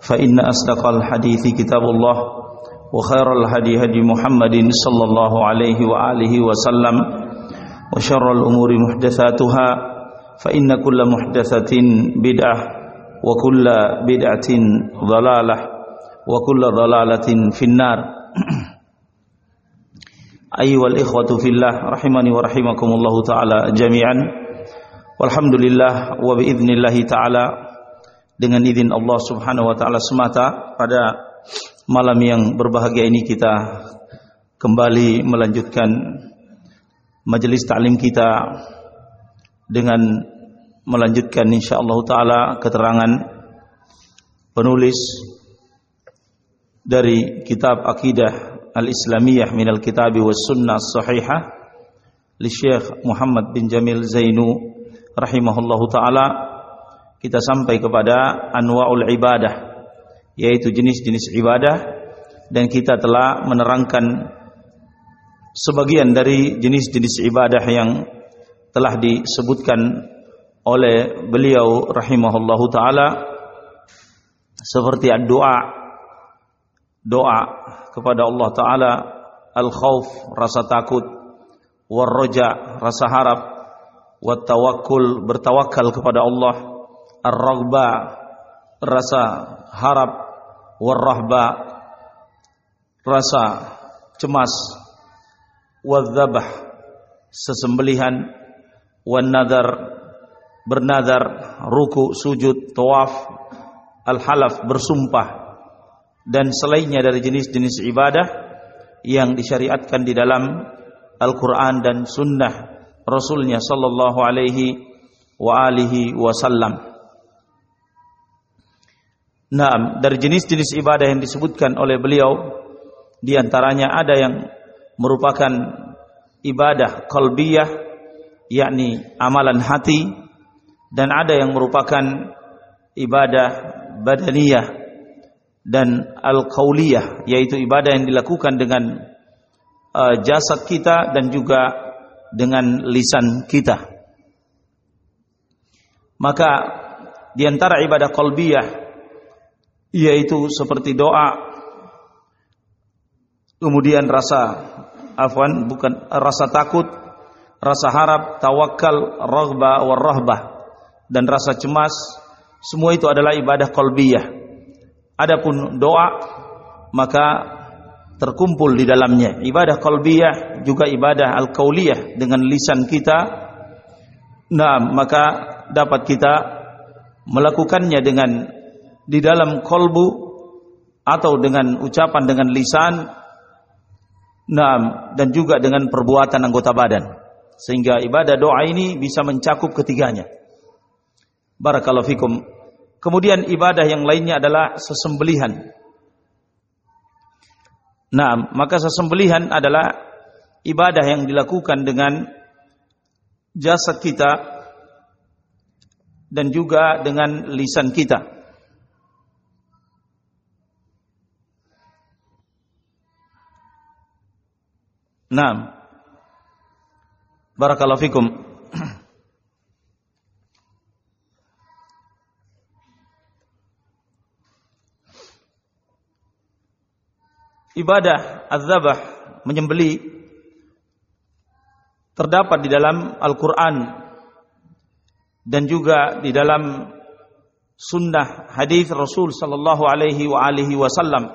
فإن أصدق الحديث كتاب الله وخير الهدي هدي محمد صلى الله عليه وآله وسلم وشر الأمور محدثاتها فإن كل محدثة بدعة وكل بدعة ضلالة وكل ضلالة في النار. أيها الإخوة في الله رحمني ورحمكم الله تعالى جميعا. والحمد لله وبإذن الله تعالى dengan izin Allah Subhanahu wa taala semata pada malam yang berbahagia ini kita kembali melanjutkan majelis taklim kita dengan melanjutkan insyaallah taala keterangan penulis dari kitab akidah al-islamiyah min al-kitab was sunnah sahihah li Syekh Muhammad bin Jamil Zainu rahimahullahu taala kita sampai kepada anwaul ibadah yaitu jenis-jenis ibadah dan kita telah menerangkan sebagian dari jenis-jenis ibadah yang telah disebutkan oleh beliau rahimahullahu taala seperti doa doa kepada Allah taala al-khauf rasa takut war-raja rasa harap wat tawakkul bertawakal kepada Allah ar-raghba rasa harap war-rahba rasa cemas wadzabah sesembelihan wan nadar bernadar ruku sujud tawaf al-halaf bersumpah dan selainnya dari jenis-jenis ibadah yang disyariatkan di dalam Al-Quran dan Sunnah Rasulnya Sallallahu Alaihi wa alihi wasallam. Nah, dari jenis-jenis ibadah yang disebutkan oleh beliau di antaranya ada yang merupakan ibadah qalbiyah yakni amalan hati dan ada yang merupakan ibadah badaniyah dan al-qauliyah yaitu ibadah yang dilakukan dengan uh, jasad kita dan juga dengan lisan kita. Maka di antara ibadah qalbiyah yaitu seperti doa. Kemudian rasa afwan bukan rasa takut rasa harap tawakal raghba warahbah dan rasa cemas semua itu adalah ibadah qalbiyah. Adapun doa maka terkumpul di dalamnya. Ibadah qalbiyah juga ibadah al-qauliyah dengan lisan kita. Nah maka dapat kita melakukannya dengan di dalam kolbu atau dengan ucapan dengan lisan nah, dan juga dengan perbuatan anggota badan. Sehingga ibadah doa ini bisa mencakup ketiganya. Barakallahu fikum. Kemudian ibadah yang lainnya adalah sesembelihan. Nah maka sesembelihan adalah ibadah yang dilakukan dengan jasad kita dan juga dengan lisan kita Naam. Barakallahu fikum. Ibadah az-zabah menyembeli terdapat di dalam Al-Qur'an dan juga di dalam sunnah hadis Rasul sallallahu alaihi wa alihi wasallam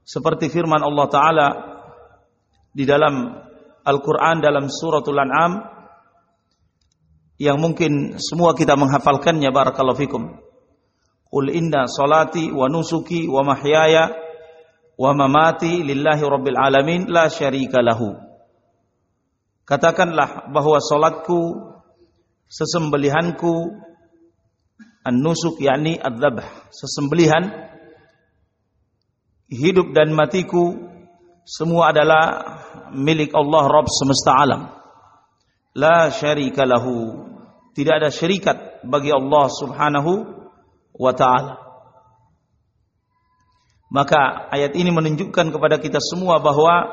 seperti firman Allah taala di dalam Al-Quran dalam suratul An'am yang mungkin semua kita menghafalkannya barakallahu fikum. Qul inna salati wa nusuki wa mahyaya wa mamati lillahi rabbil alamin la syarika lahu. Katakanlah bahwa salatku, sesembelihanku, an-nusuk yakni adzabh, sesembelihan hidup dan matiku semua adalah milik Allah Rabb semesta alam. La syarika lahu. Tidak ada syarikat bagi Allah Subhanahu wa taala. Maka ayat ini menunjukkan kepada kita semua bahwa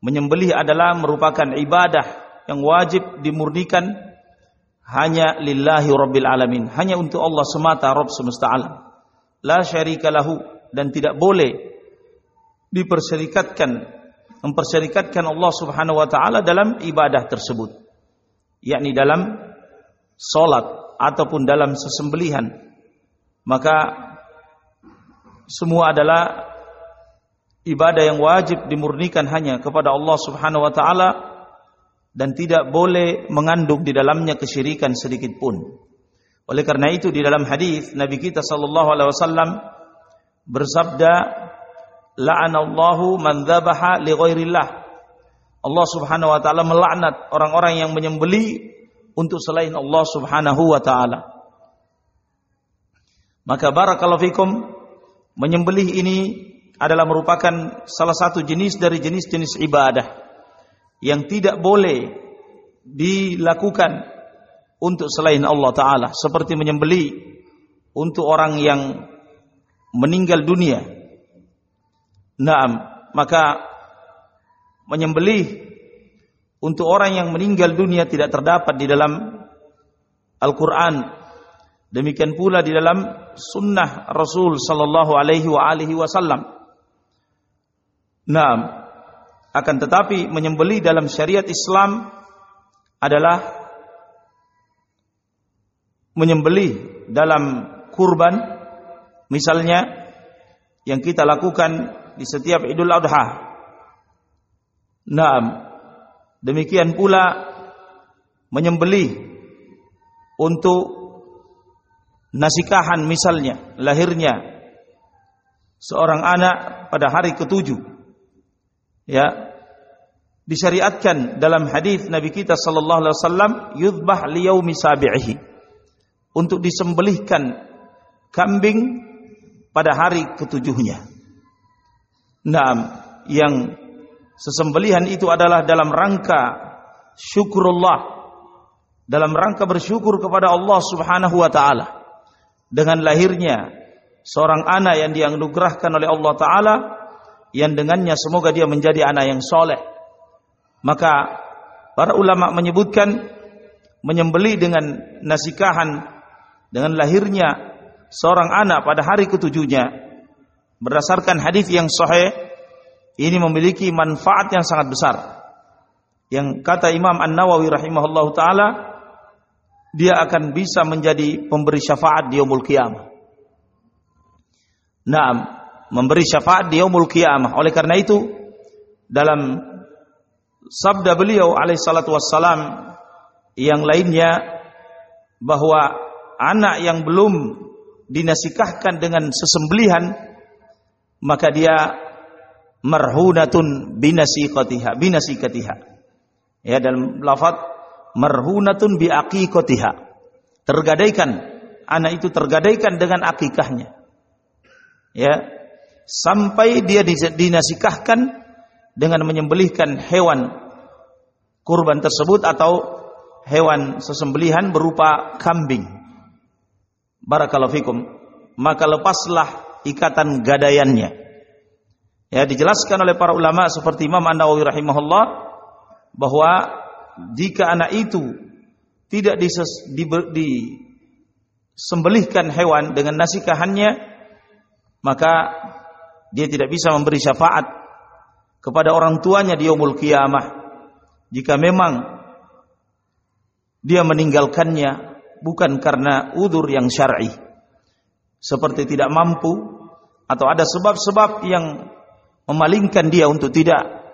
menyembelih adalah merupakan ibadah yang wajib dimurnikan hanya lillahi rabbil alamin, hanya untuk Allah semata Rabb semesta alam. La syarika lahu dan tidak boleh dipersyarikatkan mempersyarikatkan Allah Subhanahu wa taala dalam ibadah tersebut yakni dalam salat ataupun dalam sesembelihan maka semua adalah ibadah yang wajib dimurnikan hanya kepada Allah Subhanahu wa taala dan tidak boleh mengandung di dalamnya kesyirikan sedikit pun. Oleh karena itu di dalam hadis Nabi kita sallallahu alaihi wasallam bersabda la'anallahu man dzabaha li ghairillah. Allah Subhanahu wa taala melaknat orang-orang yang menyembeli untuk selain Allah Subhanahu wa taala. Maka barakallahu fikum menyembelih ini adalah merupakan salah satu jenis dari jenis-jenis ibadah yang tidak boleh dilakukan untuk selain Allah taala seperti menyembelih untuk orang yang meninggal dunia Naam, maka menyembelih untuk orang yang meninggal dunia tidak terdapat di dalam Al-Qur'an. Demikian pula di dalam sunnah Rasul sallallahu alaihi wa alihi wasallam. Naam, akan tetapi menyembelih dalam syariat Islam adalah menyembelih dalam kurban misalnya yang kita lakukan di setiap Idul Adha. Naam. Demikian pula menyembelih untuk nasikahan misalnya lahirnya seorang anak pada hari ketujuh ya disyariatkan dalam hadis Nabi kita sallallahu alaihi wasallam liyaumi untuk disembelihkan kambing pada hari ketujuhnya Naam, yang sesembelihan itu adalah dalam rangka syukurullah, dalam rangka bersyukur kepada Allah Subhanahu wa taala dengan lahirnya seorang anak yang dianugerahkan oleh Allah taala yang dengannya semoga dia menjadi anak yang soleh. Maka para ulama menyebutkan menyembeli dengan nasikahan dengan lahirnya seorang anak pada hari ketujuhnya berdasarkan hadis yang sahih ini memiliki manfaat yang sangat besar. Yang kata Imam An-Nawawi rahimahullahu taala dia akan bisa menjadi pemberi syafaat di yaumul qiyamah. Naam, memberi syafaat di yaumul qiyamah. Oleh karena itu dalam sabda beliau alaihi salatu wassalam yang lainnya bahwa anak yang belum dinasikahkan dengan sesembelihan maka dia marhunatun binasiqatiha binasiqatiha ya dalam lafaz marhunatun bi aqiqatiha tergadaikan anak itu tergadaikan dengan akikahnya ya sampai dia dinasikahkan dengan menyembelihkan hewan kurban tersebut atau hewan sesembelihan berupa kambing. Barakallahu fikum. Maka lepaslah ikatan gadaiannya. Ya, dijelaskan oleh para ulama seperti Imam An-Nawawi rahimahullah bahwa jika anak itu tidak dises, di, disembelihkan hewan dengan nasikahannya maka dia tidak bisa memberi syafaat kepada orang tuanya di yaumul qiyamah jika memang dia meninggalkannya bukan karena udur yang syar'i seperti tidak mampu atau ada sebab-sebab yang memalingkan dia untuk tidak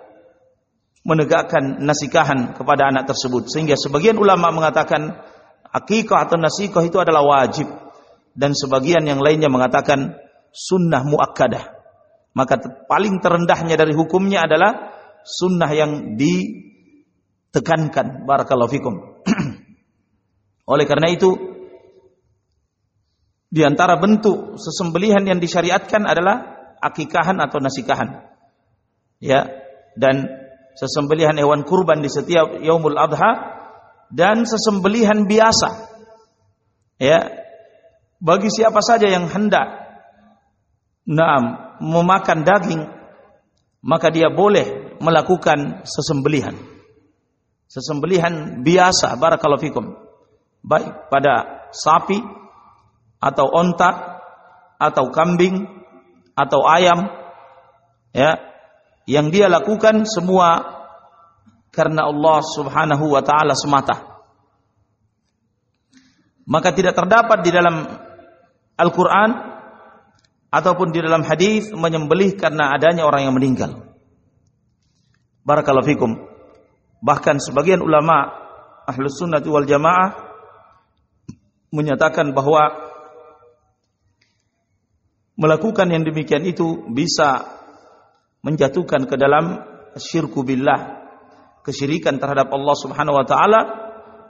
menegakkan nasikahan kepada anak tersebut. Sehingga sebagian ulama mengatakan akikah atau nasikah itu adalah wajib. Dan sebagian yang lainnya mengatakan sunnah muakkadah. Maka paling terendahnya dari hukumnya adalah sunnah yang ditekankan. Barakallahu fikum. Oleh karena itu di antara bentuk sesembelihan yang disyariatkan adalah akikahan atau nasikahan. Ya, dan sesembelihan hewan kurban di setiap yaumul adha dan sesembelihan biasa. Ya, bagi siapa saja yang hendak nah, memakan daging maka dia boleh melakukan sesembelihan. Sesembelihan biasa barakallahu fikum. Baik pada sapi atau onta atau kambing atau ayam ya yang dia lakukan semua karena Allah Subhanahu wa taala semata. Maka tidak terdapat di dalam Al-Qur'an ataupun di dalam hadis menyembelih karena adanya orang yang meninggal. Barakallahu fikum. Bahkan sebagian ulama Ahlus Sunnah wal Jamaah menyatakan bahwa melakukan yang demikian itu bisa menjatuhkan ke dalam syirku billah, kesyirikan terhadap Allah Subhanahu wa taala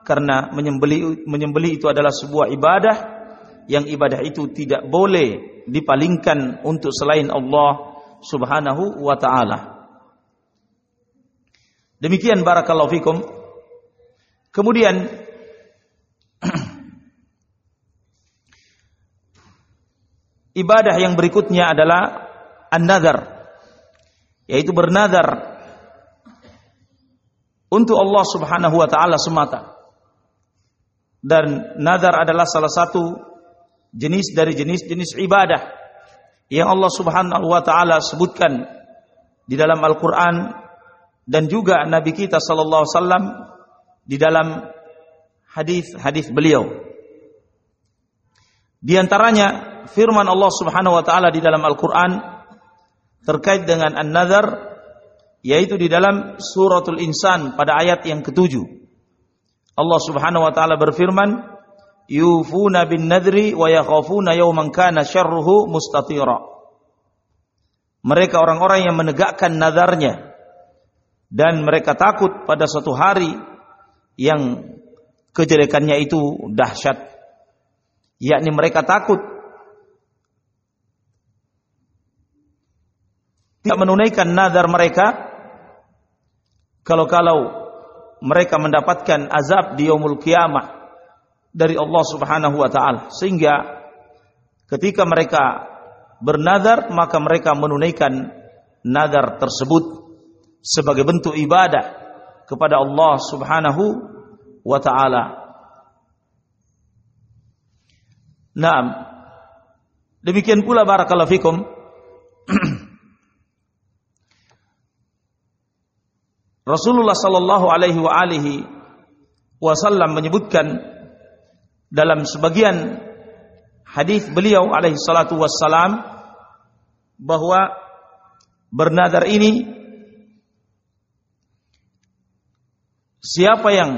karena menyembeli menyembeli itu adalah sebuah ibadah yang ibadah itu tidak boleh dipalingkan untuk selain Allah Subhanahu wa taala. Demikian barakallahu fikum. Kemudian Ibadah yang berikutnya adalah an-nadhar yaitu bernadar untuk Allah Subhanahu wa taala semata. Dan nadar adalah salah satu jenis dari jenis-jenis ibadah yang Allah Subhanahu wa taala sebutkan di dalam Al-Qur'an dan juga Nabi kita wasallam di dalam hadis-hadis beliau. Di antaranya firman Allah Subhanahu wa taala di dalam Al-Qur'an terkait dengan an-nazar yaitu di dalam suratul insan pada ayat yang ketujuh. Allah Subhanahu wa taala berfirman, "Yufuna bin nadri wa yakhafuna yawman kana syarruhu mustatira." Mereka orang-orang yang menegakkan nazarnya dan mereka takut pada suatu hari yang kejelekannya itu dahsyat. Yakni mereka takut tidak menunaikan nazar mereka kalau-kalau mereka mendapatkan azab di yaumul kiamah dari Allah Subhanahu wa taala sehingga ketika mereka bernazar maka mereka menunaikan nazar tersebut sebagai bentuk ibadah kepada Allah Subhanahu wa taala. Naam. Demikian pula barakallahu fikum Rasulullah sallallahu alaihi wa alihi wasallam menyebutkan dalam sebagian hadis beliau alaihi salatu wassalam bahwa bernadar ini siapa yang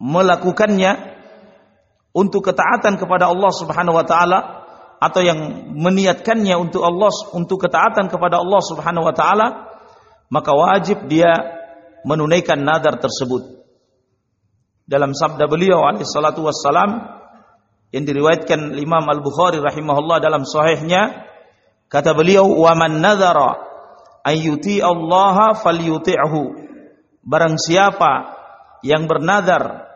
melakukannya untuk ketaatan kepada Allah Subhanahu wa taala atau yang meniatkannya untuk Allah untuk ketaatan kepada Allah Subhanahu wa taala maka wajib dia menunaikan nadar tersebut. Dalam sabda beliau alaihi salatu wassalam yang diriwayatkan Imam Al-Bukhari rahimahullah dalam sahihnya kata beliau wa man nadhara ayyuti Allah falyuti'hu barang siapa yang bernadar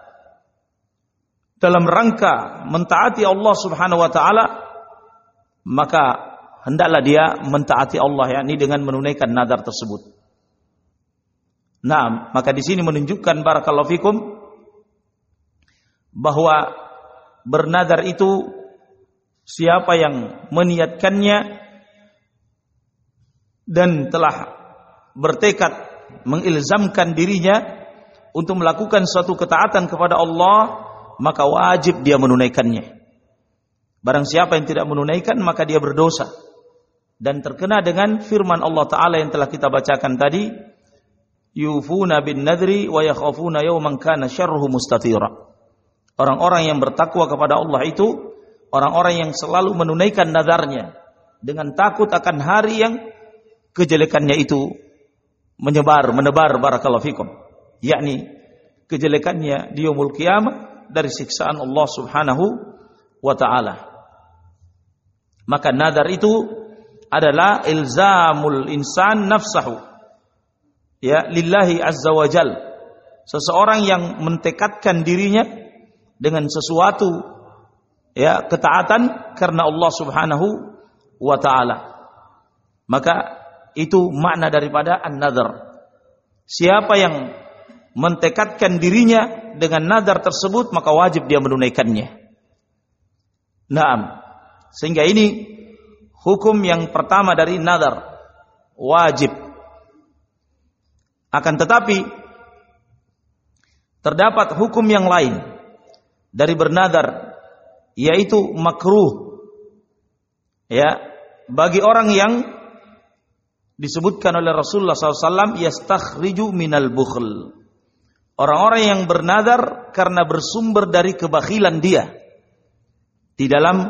dalam rangka mentaati Allah Subhanahu wa taala maka hendaklah dia mentaati Allah yakni dengan menunaikan nadar tersebut. Nah, maka di sini menunjukkan barakallahu fikum bahwa bernadar itu siapa yang meniatkannya dan telah bertekad mengilzamkan dirinya untuk melakukan suatu ketaatan kepada Allah, maka wajib dia menunaikannya. Barang siapa yang tidak menunaikan, maka dia berdosa. Dan terkena dengan firman Allah Ta'ala yang telah kita bacakan tadi, yufuna bin nadri wa yakhafuna yawman kana syarruhu mustatira. Orang-orang yang bertakwa kepada Allah itu orang-orang yang selalu menunaikan nadarnya dengan takut akan hari yang kejelekannya itu menyebar, menebar barakallahu fikum. Yakni kejelekannya di yaumul qiyamah dari siksaan Allah Subhanahu wa taala. Maka nadar itu adalah ilzamul insan nafsahu ya lillahi azza wajal seseorang yang mentekadkan dirinya dengan sesuatu ya ketaatan karena Allah Subhanahu wa taala maka itu makna daripada an-nadhr siapa yang mentekadkan dirinya dengan nadar tersebut maka wajib dia menunaikannya. Naam. Sehingga ini hukum yang pertama dari nadar wajib. Akan tetapi terdapat hukum yang lain dari bernadar yaitu makruh. Ya, bagi orang yang disebutkan oleh Rasulullah SAW yastakhriju minal bukhl Orang-orang yang bernadar karena bersumber dari kebakhilan dia di dalam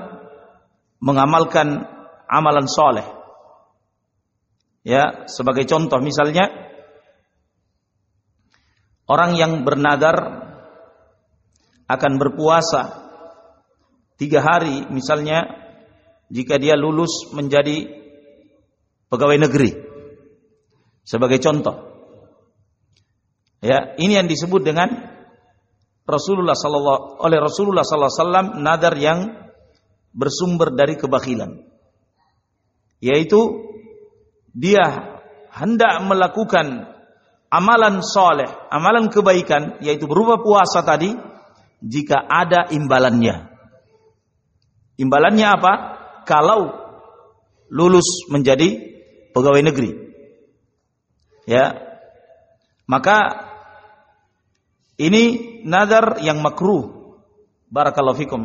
mengamalkan amalan soleh. Ya, sebagai contoh misalnya orang yang bernadar akan berpuasa tiga hari misalnya jika dia lulus menjadi pegawai negeri sebagai contoh Ya, ini yang disebut dengan Rasulullah sallallahu oleh Rasulullah sallallahu alaihi wasallam nadar yang bersumber dari kebakhilan. Yaitu dia hendak melakukan amalan soleh, amalan kebaikan, yaitu berupa puasa tadi, jika ada imbalannya. Imbalannya apa? Kalau lulus menjadi pegawai negeri. Ya. Maka ini nazar yang makruh. Barakallahu fikum.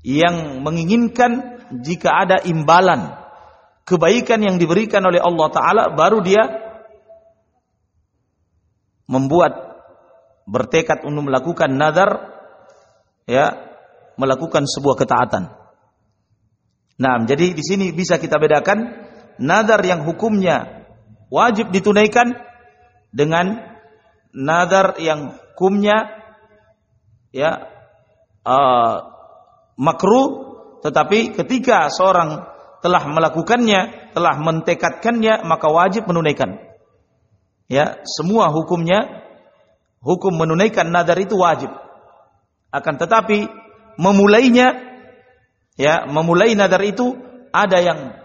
Yang menginginkan jika ada imbalan kebaikan yang diberikan oleh Allah taala baru dia membuat bertekad untuk melakukan nazar ya melakukan sebuah ketaatan. Nah, jadi di sini bisa kita bedakan nazar yang hukumnya wajib ditunaikan dengan nazar yang hukumnya ya uh, makruh tetapi ketika seorang telah melakukannya, telah mentekadkannya, maka wajib menunaikan. Ya, semua hukumnya hukum menunaikan nadar itu wajib. Akan tetapi memulainya ya, memulai nadar itu ada yang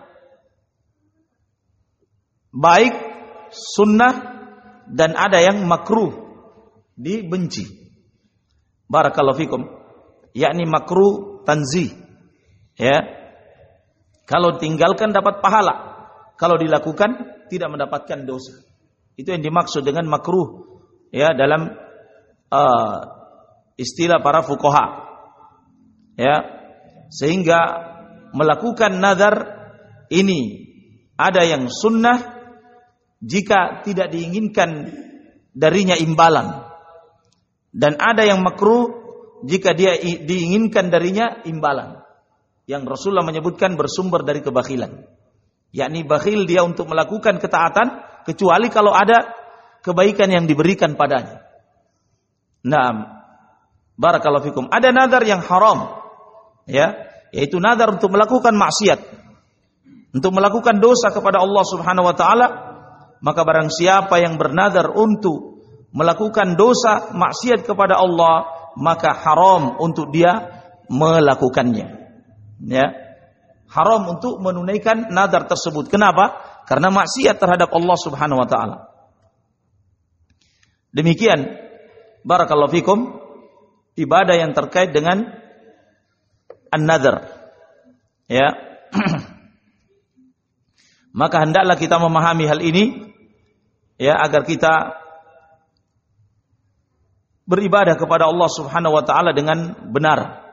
baik sunnah dan ada yang makruh dibenci. Barakallahu fikum. Yakni makruh tanzih. Ya. Kalau tinggalkan dapat pahala. Kalau dilakukan tidak mendapatkan dosa. Itu yang dimaksud dengan makruh ya dalam uh, istilah para fuqaha. Ya. Sehingga melakukan nazar ini ada yang sunnah jika tidak diinginkan darinya imbalan dan ada yang makruh jika dia diinginkan darinya imbalan. Yang Rasulullah menyebutkan bersumber dari kebakhilan. Yakni bakhil dia untuk melakukan ketaatan kecuali kalau ada kebaikan yang diberikan padanya. Nah, barakallahu fikum. Ada nazar yang haram. Ya, yaitu nazar untuk melakukan maksiat. Untuk melakukan dosa kepada Allah Subhanahu wa taala, maka barang siapa yang bernazar untuk melakukan dosa maksiat kepada Allah maka haram untuk dia melakukannya ya haram untuk menunaikan nadar tersebut kenapa karena maksiat terhadap Allah Subhanahu wa taala. Demikian barakallahu fikum ibadah yang terkait dengan an-nadar ya. Maka hendaklah kita memahami hal ini ya agar kita beribadah kepada Allah Subhanahu wa taala dengan benar.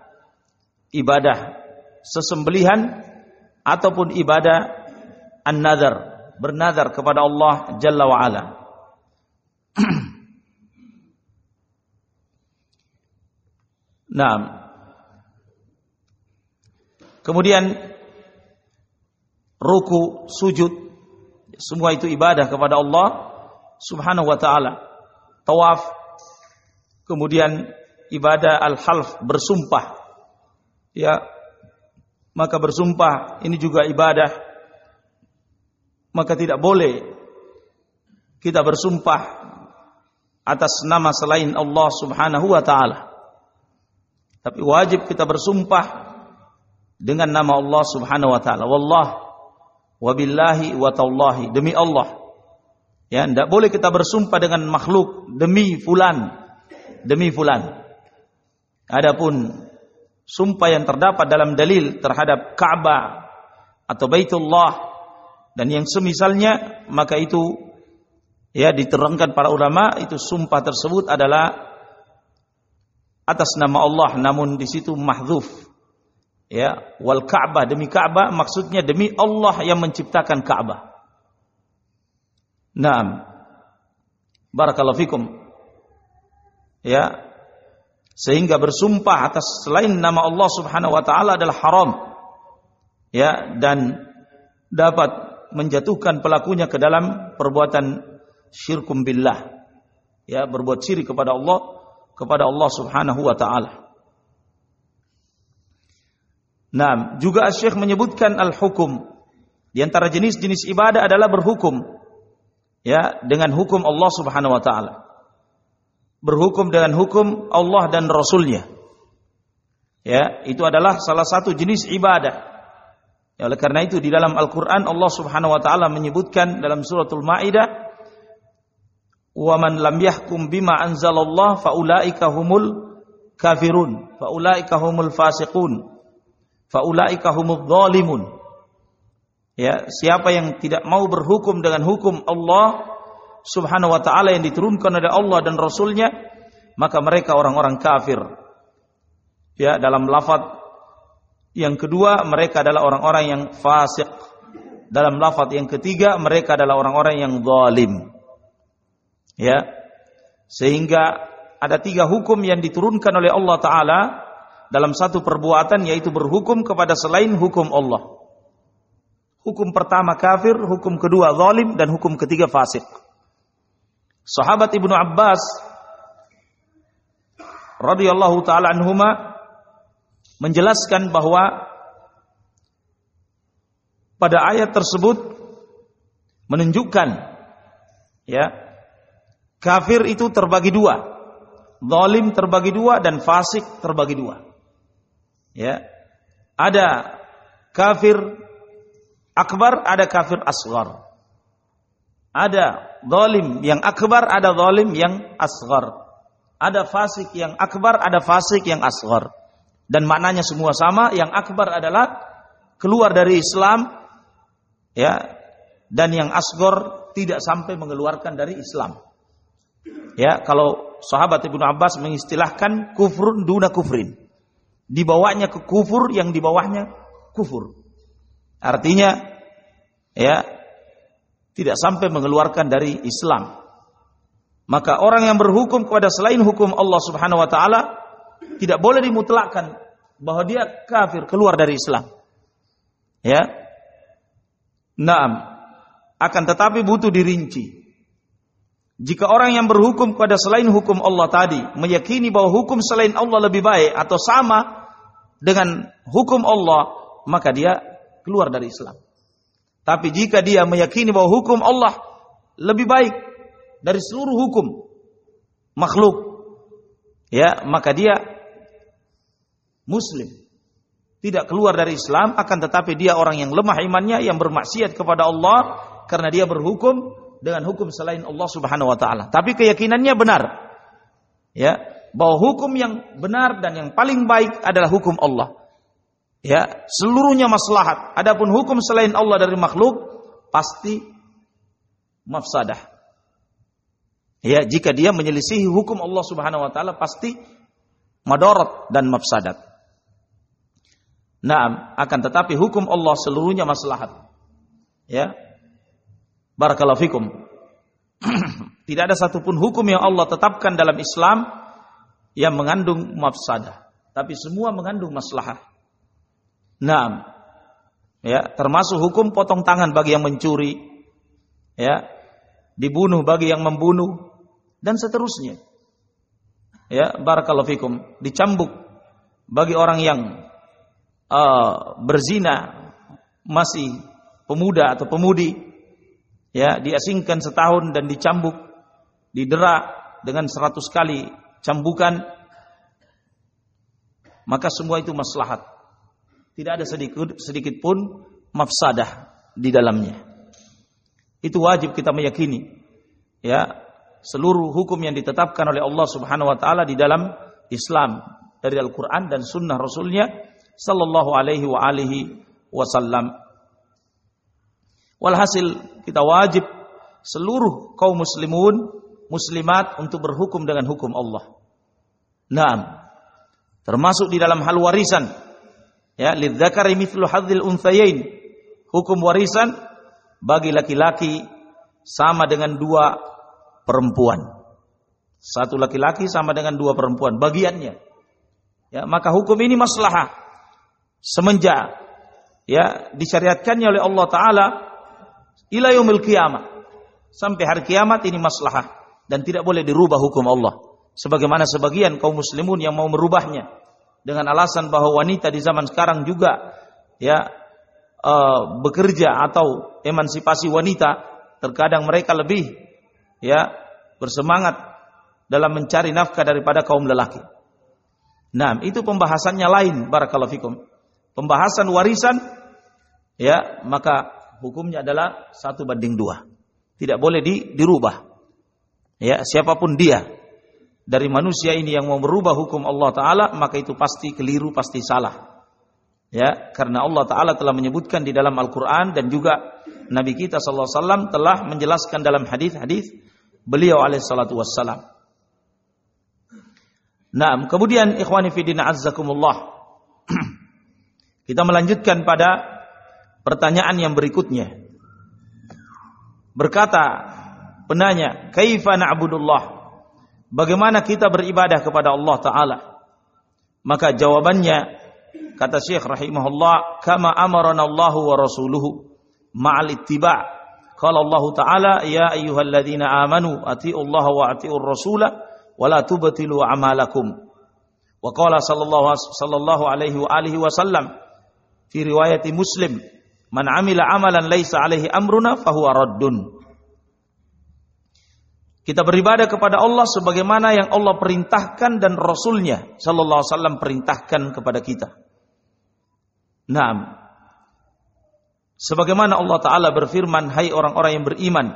Ibadah sesembelihan ataupun ibadah an-nadar, bernadar kepada Allah Jalla wa ala. nah, kemudian ruku, sujud, semua itu ibadah kepada Allah Subhanahu wa taala. Tawaf. Kemudian ibadah al-half bersumpah. Ya maka bersumpah. Ini juga ibadah maka tidak boleh kita bersumpah atas nama selain Allah Subhanahu wa taala. Tapi wajib kita bersumpah dengan nama Allah Subhanahu wa taala. Wallah wabillahi wa tallahi demi Allah. Ya, tidak boleh kita bersumpah dengan makhluk demi fulan, demi fulan. Adapun sumpah yang terdapat dalam dalil terhadap Ka'bah atau Baitullah dan yang semisalnya maka itu ya diterangkan para ulama itu sumpah tersebut adalah atas nama Allah namun di situ mahdzuf ya wal Ka'bah demi Ka'bah maksudnya demi Allah yang menciptakan Ka'bah. Naam. Barakallahu fikum. Ya sehingga bersumpah atas selain nama Allah Subhanahu wa taala adalah haram. Ya dan dapat menjatuhkan pelakunya ke dalam perbuatan syirkum billah. Ya, berbuat syirik kepada Allah kepada Allah Subhanahu wa taala. Nah, juga Syekh menyebutkan al-hukum. Di antara jenis-jenis ibadah adalah berhukum ya dengan hukum Allah Subhanahu wa taala. Berhukum dengan hukum Allah dan Rasulnya. Ya, itu adalah salah satu jenis ibadah. Ya, oleh karena itu di dalam Al-Qur'an Allah Subhanahu wa taala menyebutkan dalam suratul Maidah wa man lam yahkum bima anzalallah faulaika humul kafirun faulaika humul fasiqun faulaika humul zalimun ya siapa yang tidak mau berhukum dengan hukum Allah Subhanahu wa taala yang diturunkan oleh Allah dan rasulnya maka mereka orang-orang kafir. Ya dalam lafaz yang kedua, mereka adalah orang-orang yang fasik. Dalam lafaz yang ketiga, mereka adalah orang-orang yang zalim. Ya. Sehingga ada tiga hukum yang diturunkan oleh Allah Ta'ala dalam satu perbuatan yaitu berhukum kepada selain hukum Allah. Hukum pertama kafir, hukum kedua zalim, dan hukum ketiga fasik. Sahabat Ibnu Abbas radhiyallahu taala anhuma menjelaskan bahwa pada ayat tersebut menunjukkan ya kafir itu terbagi dua. Zalim terbagi dua dan fasik terbagi dua. Ya ada kafir akbar ada kafir asgar ada zalim yang akbar ada zalim yang asgar ada fasik yang akbar ada fasik yang asgar dan maknanya semua sama. Yang akbar adalah keluar dari Islam ya dan yang asgor tidak sampai mengeluarkan dari Islam. Ya kalau sahabat Ibnu Abbas mengistilahkan kufrun duna kufrin. Dibawanya ke kufur yang di bawahnya kufur. Artinya ya tidak sampai mengeluarkan dari Islam. Maka orang yang berhukum kepada selain hukum Allah Subhanahu wa taala tidak boleh dimutlakkan bahwa dia kafir keluar dari Islam. Ya. Naam. Akan tetapi butuh dirinci. Jika orang yang berhukum kepada selain hukum Allah tadi meyakini bahwa hukum selain Allah lebih baik atau sama dengan hukum Allah, maka dia keluar dari Islam. Tapi jika dia meyakini bahwa hukum Allah lebih baik dari seluruh hukum makhluk, ya, maka dia muslim tidak keluar dari Islam akan tetapi dia orang yang lemah imannya yang bermaksiat kepada Allah karena dia berhukum dengan hukum selain Allah Subhanahu wa taala. Tapi keyakinannya benar. Ya, bahwa hukum yang benar dan yang paling baik adalah hukum Allah. Ya, seluruhnya maslahat. Adapun hukum selain Allah dari makhluk pasti mafsadah. Ya, jika dia menyelisihi hukum Allah Subhanahu wa taala pasti madarat dan mafsadat. Naam, akan tetapi hukum Allah seluruhnya maslahat. Ya. Barakallahu fikum. Tidak ada satupun hukum yang Allah tetapkan dalam Islam yang mengandung mafsadah, tapi semua mengandung maslahat. Naam. Ya, termasuk hukum potong tangan bagi yang mencuri, ya, dibunuh bagi yang membunuh dan seterusnya. Ya, barakallahu fikum, dicambuk bagi orang yang uh, berzina masih pemuda atau pemudi ya diasingkan setahun dan dicambuk, didera dengan seratus kali cambukan, maka semua itu maslahat. Tidak ada sedikit sedikit pun mafsadah di dalamnya. Itu wajib kita meyakini. Ya, seluruh hukum yang ditetapkan oleh Allah Subhanahu wa taala di dalam Islam dari Al-Qur'an dan sunnah Rasulnya sallallahu alaihi wa alihi wasallam. Walhasil kita wajib seluruh kaum muslimun, muslimat untuk berhukum dengan hukum Allah. Naam. Termasuk di dalam hal warisan. Ya, lidzakari mithlu hadzil unthayain. Hukum warisan bagi laki-laki sama dengan dua perempuan. Satu laki-laki sama dengan dua perempuan bagiannya. Ya, maka hukum ini maslahah. Semenjak ya disyariatkannya oleh Allah taala ila yaumil qiyamah. Sampai hari kiamat ini maslahah dan tidak boleh dirubah hukum Allah. Sebagaimana sebagian kaum muslimun yang mau merubahnya dengan alasan bahwa wanita di zaman sekarang juga ya uh, bekerja atau emansipasi wanita, terkadang mereka lebih ya bersemangat dalam mencari nafkah daripada kaum lelaki. Nah, itu pembahasannya lain barakallahu fikum. Pembahasan warisan ya, maka hukumnya adalah satu banding dua. Tidak boleh di, dirubah. Ya, siapa pun dia dari manusia ini yang mau merubah hukum Allah Taala, maka itu pasti keliru, pasti salah. Ya, karena Allah Taala telah menyebutkan di dalam Al-Quran dan juga Nabi kita Sallallahu Alaihi Wasallam telah menjelaskan dalam hadis-hadis beliau Alaihissalatu Wassalam. Nah, kemudian ikhwani fidina azzakumullah. Kita melanjutkan pada pertanyaan yang berikutnya. Berkata penanya, "Kaifa na'budullah?" Bagaimana kita beribadah kepada Allah taala? Maka jawabannya kata Syekh rahimahullah, "Kama amarana Allah wa rasuluhu ma'al ittiba'." Qala Allah taala, "Ya ayyuhalladzina amanu atii'u Allah wa atii'ur rasula wa la tubtilu a'malakum." Wa qala sallallahu sallallahu alaihi wa alihi wasallam fi riwayat Muslim, Man amila amalan laisa alaihi amruna fahuwa raddun. Kita beribadah kepada Allah sebagaimana yang Allah perintahkan dan Rasulnya Sallallahu Alaihi Wasallam perintahkan kepada kita. Nah, sebagaimana Allah Taala berfirman, Hai orang-orang yang beriman,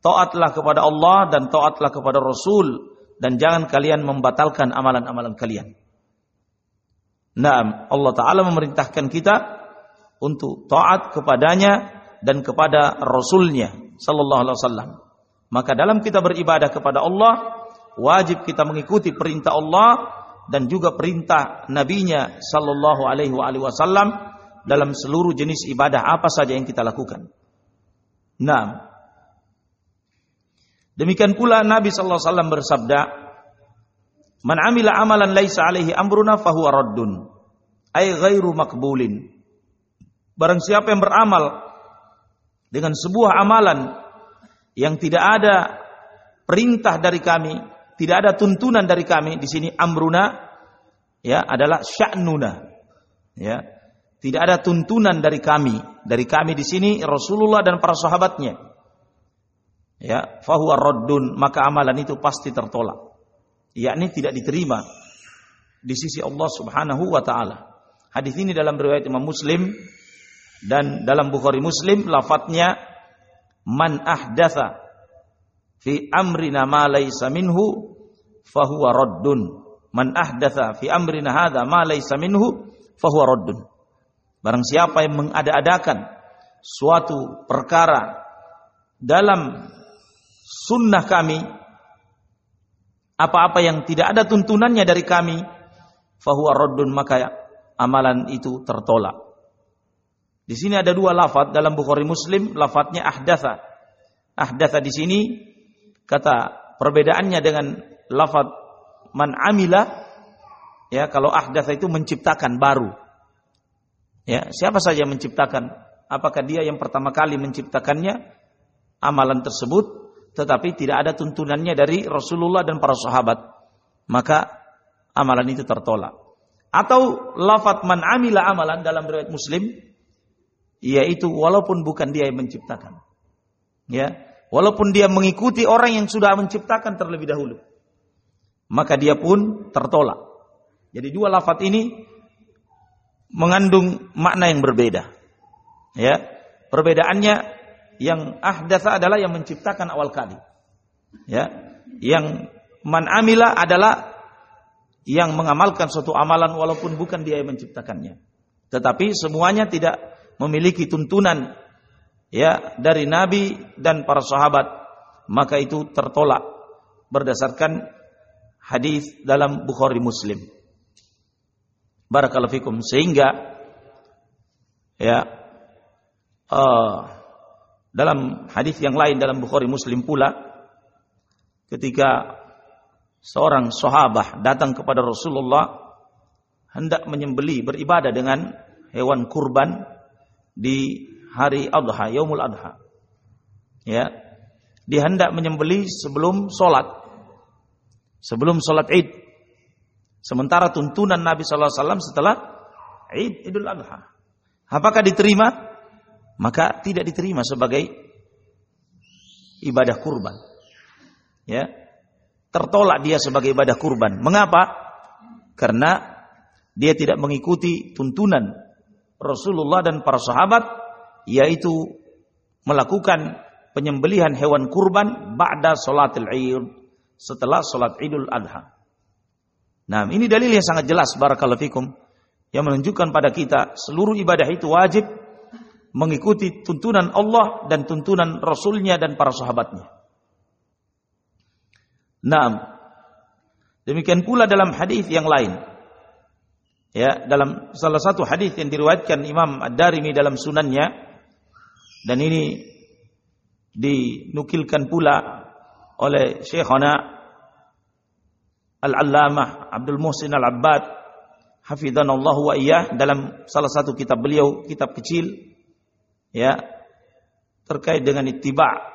taatlah kepada Allah dan taatlah kepada Rasul dan jangan kalian membatalkan amalan-amalan kalian. Nah, Allah Taala memerintahkan kita untuk taat kepadanya dan kepada Rasulnya sallallahu alaihi wasallam. Maka dalam kita beribadah kepada Allah wajib kita mengikuti perintah Allah dan juga perintah nabinya sallallahu alaihi wasallam dalam seluruh jenis ibadah apa saja yang kita lakukan. Nah, demikian pula Nabi sallallahu alaihi wasallam bersabda, "Man amila amalan laisa alaihi amruna fahuwa raddun." Ay ghairu makbulin. Barang siapa yang beramal dengan sebuah amalan yang tidak ada perintah dari kami, tidak ada tuntunan dari kami, di sini amruna ya adalah sya'nuna. Ya. Tidak ada tuntunan dari kami. Dari kami di sini Rasulullah dan para sahabatnya. Ya, fahuwa raddun, maka amalan itu pasti tertolak. Yakni tidak diterima di sisi Allah Subhanahu wa taala. Hadis ini dalam riwayat Imam Muslim dan dalam Bukhari Muslim lafadznya man ahdatha fi amrina ma laysa minhu fahuwa raddun. Man ahdatha fi amrina hadha ma laysa minhu fahuwa raddun. Barang siapa yang mengada-adakan suatu perkara dalam sunnah kami apa-apa yang tidak ada tuntunannya dari kami fahuwa raddun maka amalan itu tertolak. Di sini ada dua lafaz dalam Bukhari Muslim, lafadznya ahdatha. Ahdatha di sini kata perbedaannya dengan lafaz man amila ya kalau ahdatha itu menciptakan baru. Ya, siapa saja menciptakan? Apakah dia yang pertama kali menciptakannya amalan tersebut tetapi tidak ada tuntunannya dari Rasulullah dan para sahabat? Maka amalan itu tertolak. Atau lafaz man amila amalan dalam riwayat Muslim yaitu walaupun bukan dia yang menciptakan. Ya, walaupun dia mengikuti orang yang sudah menciptakan terlebih dahulu. Maka dia pun tertolak. Jadi dua lafat ini mengandung makna yang berbeda. Ya, perbedaannya yang ahdatsa adalah yang menciptakan awal kali. Ya, yang man amila adalah yang mengamalkan suatu amalan walaupun bukan dia yang menciptakannya. Tetapi semuanya tidak memiliki tuntunan ya dari nabi dan para sahabat, maka itu tertolak berdasarkan hadis dalam Bukhari Muslim. Barakallahu fikum sehingga ya uh, dalam hadis yang lain dalam Bukhari Muslim pula ketika seorang sahabat datang kepada Rasulullah hendak menyembeli beribadah dengan hewan kurban di hari Adha, Yaumul Adha. Ya. Dia hendak menyembeli sebelum sholat. Sebelum sholat Id. Sementara tuntunan Nabi sallallahu alaihi wasallam setelah Id Idul Adha. Apakah diterima? Maka tidak diterima sebagai ibadah kurban. Ya. Tertolak dia sebagai ibadah kurban. Mengapa? Karena dia tidak mengikuti tuntunan Rasulullah dan para sahabat yaitu melakukan penyembelihan hewan kurban ba'da salatil Id setelah salat Idul Adha. Nah, ini dalil yang sangat jelas barakallahu fikum yang menunjukkan pada kita seluruh ibadah itu wajib mengikuti tuntunan Allah dan tuntunan Rasulnya dan para sahabatnya. Nah, demikian pula dalam hadis yang lain. Ya dalam salah satu hadis yang diriwayatkan Imam Ad-Darimi dalam sunannya. Dan ini dinukilkan pula oleh Syekhana Al-Allamah Abdul Muhsin Al-Abbad hafizanallah wa iyyah dalam salah satu kitab beliau kitab kecil ya. Terkait dengan ittiba.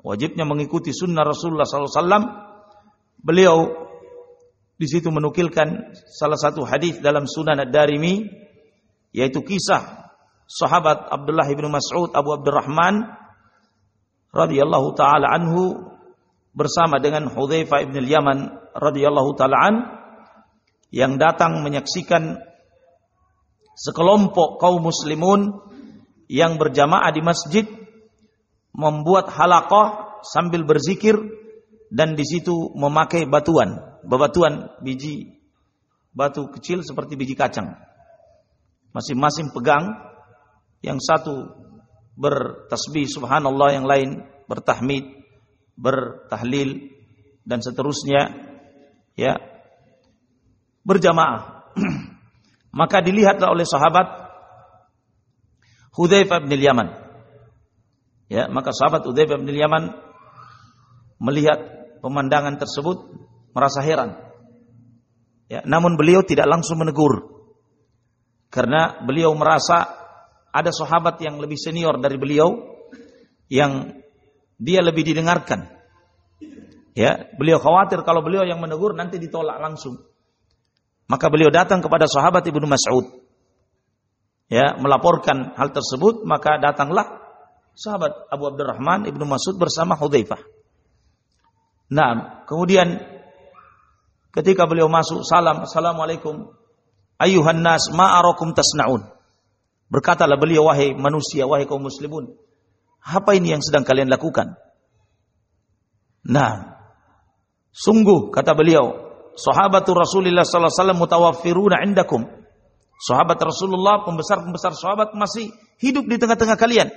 Wajibnya mengikuti sunnah Rasulullah SAW beliau di situ menukilkan salah satu hadis dalam Sunan Ad-Darimi yaitu kisah sahabat Abdullah bin Mas'ud Abu Abdurrahman radhiyallahu taala anhu bersama dengan Hudzaifah bin Yaman radhiyallahu taala an yang datang menyaksikan sekelompok kaum muslimun yang berjamaah di masjid membuat halaqah sambil berzikir dan di situ memakai batuan bebatuan biji batu kecil seperti biji kacang. Masing-masing pegang yang satu bertasbih subhanallah yang lain bertahmid, bertahlil dan seterusnya ya berjamaah. Maka dilihatlah oleh sahabat Hudzaifah bin Yaman. Ya, maka sahabat Hudzaifah bin Yaman melihat pemandangan tersebut merasa heran. Ya, namun beliau tidak langsung menegur. Karena beliau merasa ada sahabat yang lebih senior dari beliau yang dia lebih didengarkan. Ya, beliau khawatir kalau beliau yang menegur nanti ditolak langsung. Maka beliau datang kepada sahabat Ibnu Mas'ud. Ya, melaporkan hal tersebut, maka datanglah sahabat Abu Abdurrahman Ibnu Mas'ud bersama Hudzaifah. Nah, kemudian Ketika beliau masuk, salam, assalamualaikum. Ayuhan nas, ma'arakum tasna'un. Berkatalah beliau, wahai manusia, wahai kaum muslimun. Apa ini yang sedang kalian lakukan? Nah, sungguh, kata beliau, sahabatul Rasulullah sallallahu alaihi wasallam mutawaffiruna indakum. Sahabat Rasulullah, pembesar-pembesar sahabat masih hidup di tengah-tengah kalian.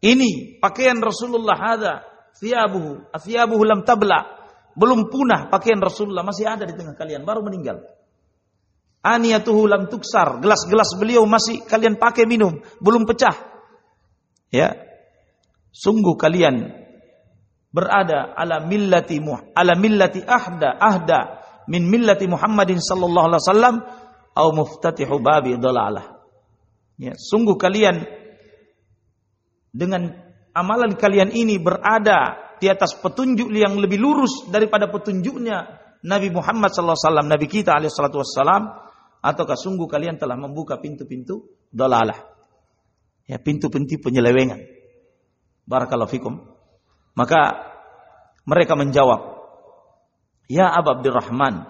Ini pakaian Rasulullah ada, thiyabuhu, athiyabuhu lam tabla belum punah pakaian Rasulullah masih ada di tengah kalian baru meninggal. Aniyatuhu lam tuksar, gelas-gelas beliau masih kalian pakai minum, belum pecah. Ya. Sungguh kalian berada ala millati ala millati ahda ahda min millati Muhammadin sallallahu alaihi wasallam au muftatihu babi dalalah. Ya, sungguh kalian dengan amalan kalian ini berada di atas petunjuk yang lebih lurus daripada petunjuknya Nabi Muhammad SAW, Nabi kita alaihissalam, ataukah sungguh kalian telah membuka pintu-pintu dolalah, ya pintu-pintu penyelewengan. Barakallahu fikum. Maka mereka menjawab, "Ya Abu Abdurrahman,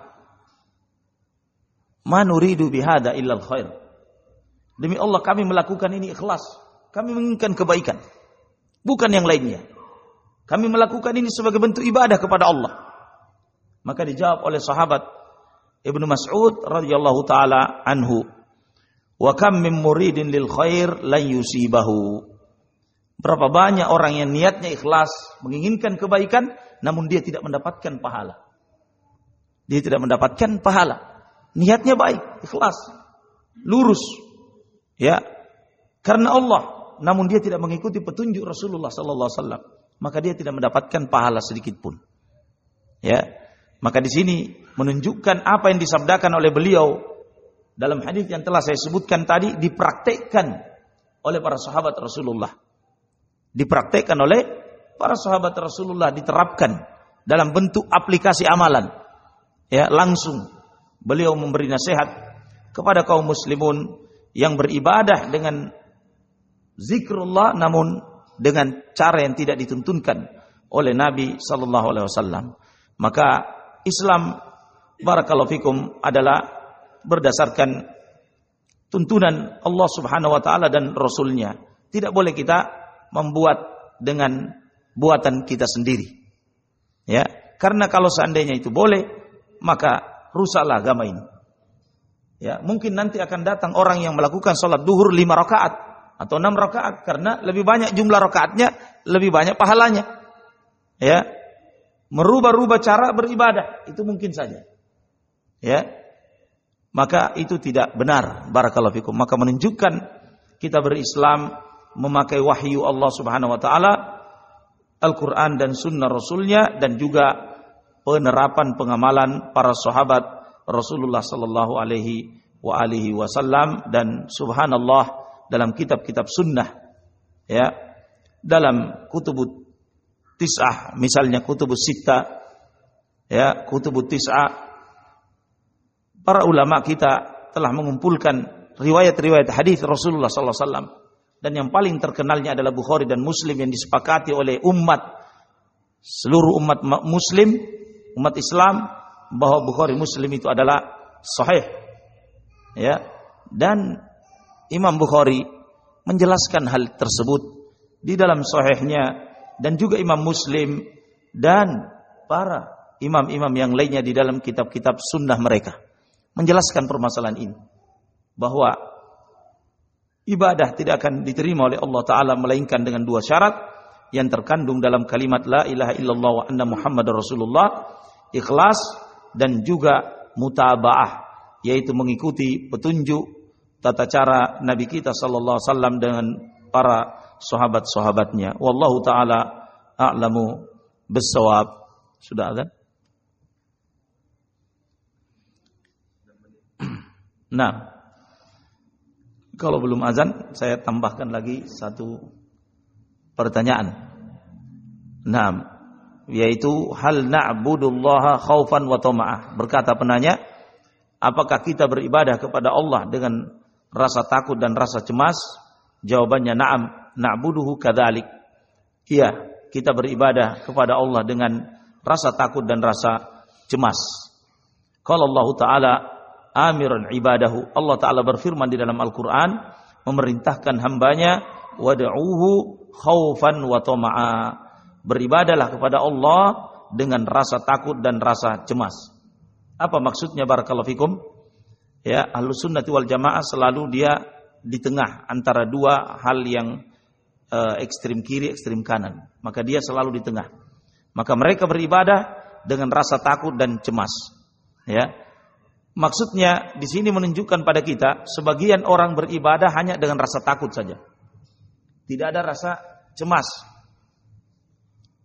ma nuridu bihada illa khair." Demi Allah kami melakukan ini ikhlas. Kami menginginkan kebaikan. Bukan yang lainnya. Kami melakukan ini sebagai bentuk ibadah kepada Allah. Maka dijawab oleh sahabat Ibnu Mas'ud radhiyallahu taala anhu, "Wa kam min muridin lil khair la yusibahu." Berapa banyak orang yang niatnya ikhlas, menginginkan kebaikan, namun dia tidak mendapatkan pahala. Dia tidak mendapatkan pahala. Niatnya baik, ikhlas, lurus. Ya. Karena Allah, namun dia tidak mengikuti petunjuk Rasulullah sallallahu alaihi wasallam, maka dia tidak mendapatkan pahala sedikit pun. Ya. Maka di sini menunjukkan apa yang disabdakan oleh beliau dalam hadis yang telah saya sebutkan tadi dipraktekkan oleh para sahabat Rasulullah dipraktekkan oleh para sahabat Rasulullah diterapkan dalam bentuk aplikasi amalan. Ya, langsung beliau memberi nasihat kepada kaum muslimun yang beribadah dengan zikrullah namun dengan cara yang tidak dituntunkan oleh Nabi sallallahu alaihi wasallam. Maka Islam barakallahu fikum adalah berdasarkan tuntunan Allah Subhanahu wa taala dan rasulnya. Tidak boleh kita membuat dengan buatan kita sendiri. Ya, karena kalau seandainya itu boleh, maka rusaklah agama ini. Ya, mungkin nanti akan datang orang yang melakukan sholat duhur lima rakaat atau enam rakaat karena lebih banyak jumlah rakaatnya, lebih banyak pahalanya. Ya, merubah-rubah cara beribadah itu mungkin saja. Ya, maka itu tidak benar. Barakallahu fikum. Maka menunjukkan kita berislam memakai wahyu Allah Subhanahu wa taala, Al-Qur'an dan sunnah Rasulnya dan juga penerapan pengamalan para sahabat Rasulullah sallallahu alaihi wa alihi wasallam dan subhanallah dalam kitab-kitab sunnah ya. Dalam kutubut tis'ah misalnya kutubus sitta ya kutubut tis'ah para ulama kita telah mengumpulkan riwayat-riwayat hadis Rasulullah sallallahu alaihi wasallam. Dan yang paling terkenalnya adalah Bukhari dan Muslim yang disepakati oleh umat seluruh umat muslim umat Islam bahwa Bukhari Muslim itu adalah sahih. Ya. Dan Imam Bukhari menjelaskan hal tersebut di dalam sahihnya dan juga Imam Muslim dan para imam-imam yang lainnya di dalam kitab-kitab sunnah mereka menjelaskan permasalahan ini bahwa ibadah tidak akan diterima oleh Allah Ta'ala melainkan dengan dua syarat. Yang terkandung dalam kalimat La ilaha illallah wa anna Muhammad Rasulullah ikhlas dan juga mutaba'ah yaitu mengikuti petunjuk tata cara Nabi kita sallallahu alaihi wasallam dengan para sahabat-sahabatnya. Wallahu taala a'lamu bissawab. Sudah kan Nah kalau belum azan, saya tambahkan lagi satu pertanyaan. Nah, yaitu hal na'budullaha khaufan wa tama'ah. Berkata penanya, apakah kita beribadah kepada Allah dengan rasa takut dan rasa cemas? Jawabannya na'am, na'buduhu kadzalik. Iya, kita beribadah kepada Allah dengan rasa takut dan rasa cemas. Kalau Allah Ta'ala amiran ibadahu. Allah Ta'ala berfirman di dalam Al-Quran, memerintahkan hambanya, wada'uhu khawfan wa toma'a. Beribadalah kepada Allah dengan rasa takut dan rasa cemas. Apa maksudnya barakallahu fikum? Ya, ahlu sunnati wal jamaah selalu dia di tengah antara dua hal yang uh, ekstrim kiri, ekstrim kanan. Maka dia selalu di tengah. Maka mereka beribadah dengan rasa takut dan cemas. Ya, Maksudnya di sini menunjukkan pada kita sebagian orang beribadah hanya dengan rasa takut saja. Tidak ada rasa cemas.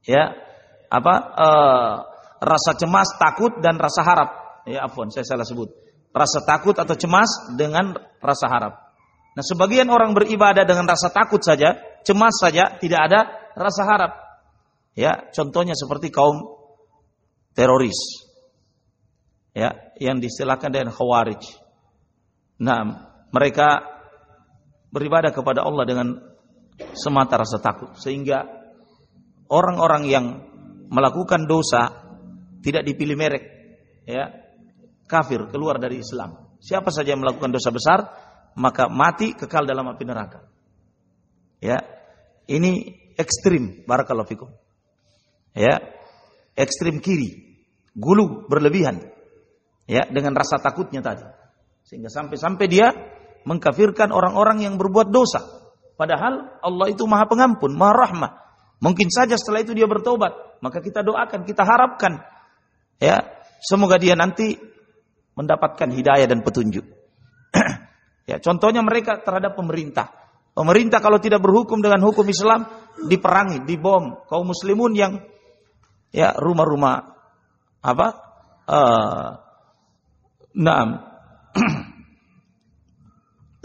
Ya, apa? Uh, rasa cemas, takut dan rasa harap. Ya, afwan, saya salah sebut. Rasa takut atau cemas dengan rasa harap. Nah, sebagian orang beribadah dengan rasa takut saja, cemas saja, tidak ada rasa harap. Ya, contohnya seperti kaum teroris ya yang distilahkan dengan khawarij. Nah, mereka beribadah kepada Allah dengan semata rasa takut sehingga orang-orang yang melakukan dosa tidak dipilih merek, ya kafir keluar dari Islam. Siapa saja yang melakukan dosa besar maka mati kekal dalam api neraka. Ya, ini ekstrim, barakallahu fikum. Ya, ekstrim kiri, gulu berlebihan. Ya, dengan rasa takutnya tadi. Sehingga sampai-sampai dia mengkafirkan orang-orang yang berbuat dosa. Padahal Allah itu Maha Pengampun, Maha Rahmah. Mungkin saja setelah itu dia bertobat, maka kita doakan, kita harapkan ya, semoga dia nanti mendapatkan hidayah dan petunjuk. ya, contohnya mereka terhadap pemerintah. Pemerintah kalau tidak berhukum dengan hukum Islam diperangi, dibom kaum muslimun yang ya rumah-rumah apa? Uh, nah,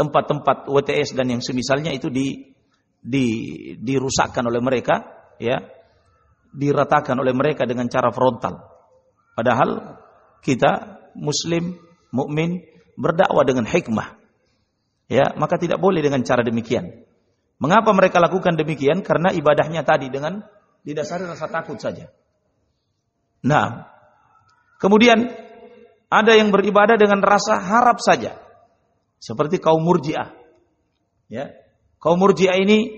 tempat-tempat WTS dan yang semisalnya itu di, di dirusakkan oleh mereka, ya, diratakan oleh mereka dengan cara frontal. Padahal kita Muslim, mukmin berdakwah dengan hikmah, ya, maka tidak boleh dengan cara demikian. Mengapa mereka lakukan demikian? Karena ibadahnya tadi dengan didasari rasa takut saja. Nah, kemudian ada yang beribadah dengan rasa harap saja. Seperti kaum murjiah. Ya. Kaum murjiah ini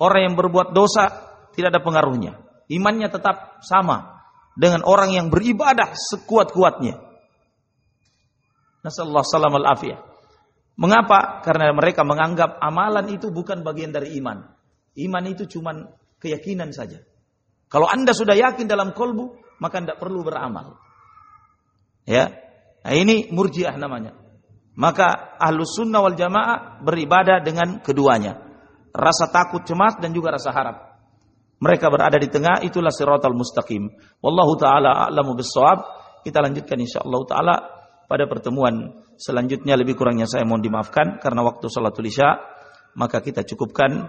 orang yang berbuat dosa tidak ada pengaruhnya. Imannya tetap sama dengan orang yang beribadah sekuat-kuatnya. Nasallahu salam al afiyah. Mengapa? Karena mereka menganggap amalan itu bukan bagian dari iman. Iman itu cuma keyakinan saja. Kalau anda sudah yakin dalam kolbu, maka tidak perlu beramal. Ya, nah, ini murjiah namanya. Maka ahlus sunnah wal jamaah beribadah dengan keduanya. Rasa takut cemas dan juga rasa harap. Mereka berada di tengah, itulah siratal mustaqim. Wallahu ta'ala a'lamu bissawab. Kita lanjutkan insyaAllah ta'ala pada pertemuan selanjutnya. Lebih kurangnya saya mohon dimaafkan karena waktu salatul isya. Maka kita cukupkan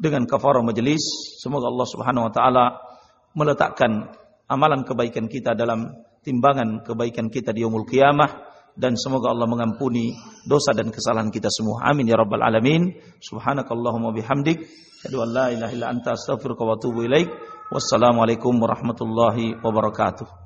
dengan kafarah majelis. Semoga Allah subhanahu wa ta'ala meletakkan amalan kebaikan kita dalam timbangan kebaikan kita di umul qiyamah dan semoga Allah mengampuni dosa dan kesalahan kita semua. Amin ya rabbal alamin. Subhanakallahumma bihamdik, asyhadu an la ilaha illa anta astaghfiruka wa atubu ilaik. Wassalamualaikum warahmatullahi wabarakatuh.